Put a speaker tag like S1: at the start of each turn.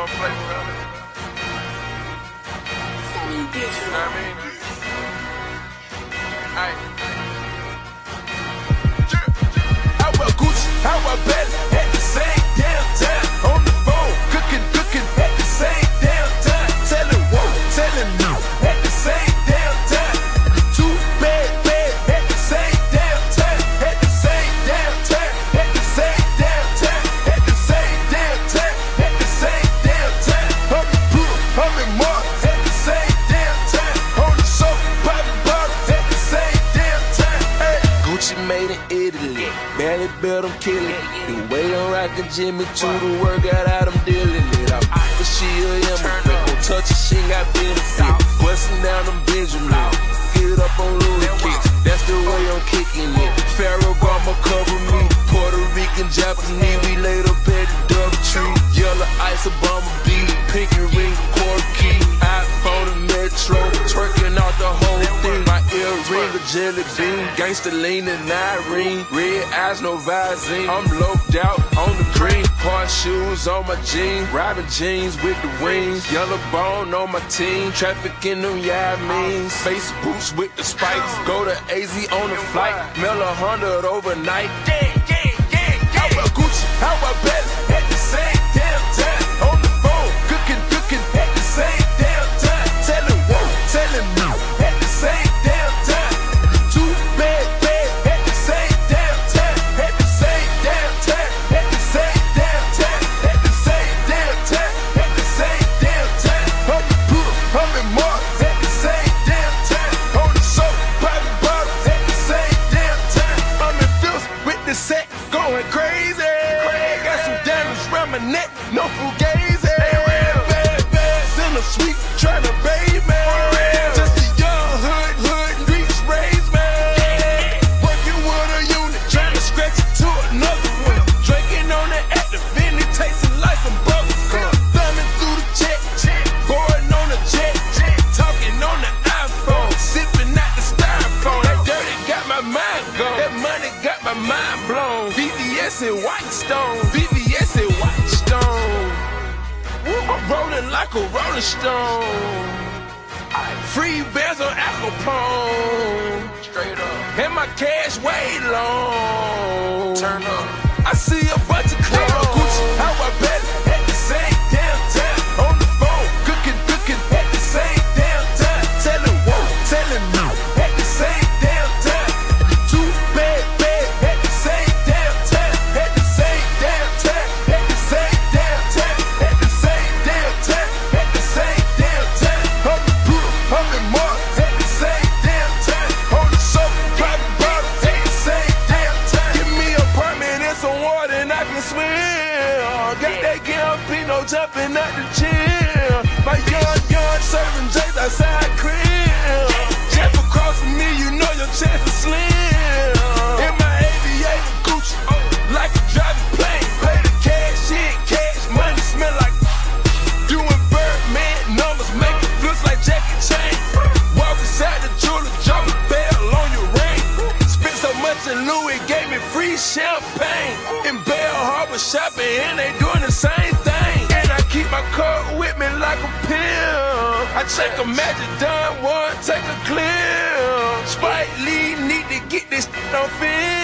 S1: one place to another. Sunny Bitch. You know what I mean? Hey. Way I'm rockin' Jimmy to the work out out, I'm dealing it. I'm for she a Emma, gon' touch it, she ain't got benefit. Bustin' down them Benjamin, jelly bean, gangster lean and Irene. Red eyes, no Visine. I'm loped out on the green. Shoes on my jeans, Robin jeans with the wings. Yellow bone on my team, trafficking them yeah means. Face boots with the spikes, go to AZ on the flight. Mail a hundred overnight. Yeah, yeah, yeah, yeah. I wear Gucci, I wear Belly diamonds round my neck, no fugazi. Bad, bad, in the suite, trying to bathe me. Just a young hood, hood, streets raised me. Working with a unit, trying to scratch it to another one. Drinking on the Actavis, and it tasting like some bubbles. Thumbing through the check, boarding on the jet, talking on the iPhone, sipping out the styrofoam. That dirty got my mind gone. That money got my mind blown. VVS and White Stone, VVS I'm rolling like a rolling stone. Free bands on Al Capone. Straight up. And my cash way long. Turn up. I see a at the same damn time. On the bottles at the same damn time. Give me a and some water and I can swim. Got that the gym. My young, young serving J's outside crib. Much Louis, gave me free champagne. In Bal Harbour shopping, and they doing the same thing. And I keep my car with me like a pill. I take a magic done one, take a clear. Spike Lee need to get this on film.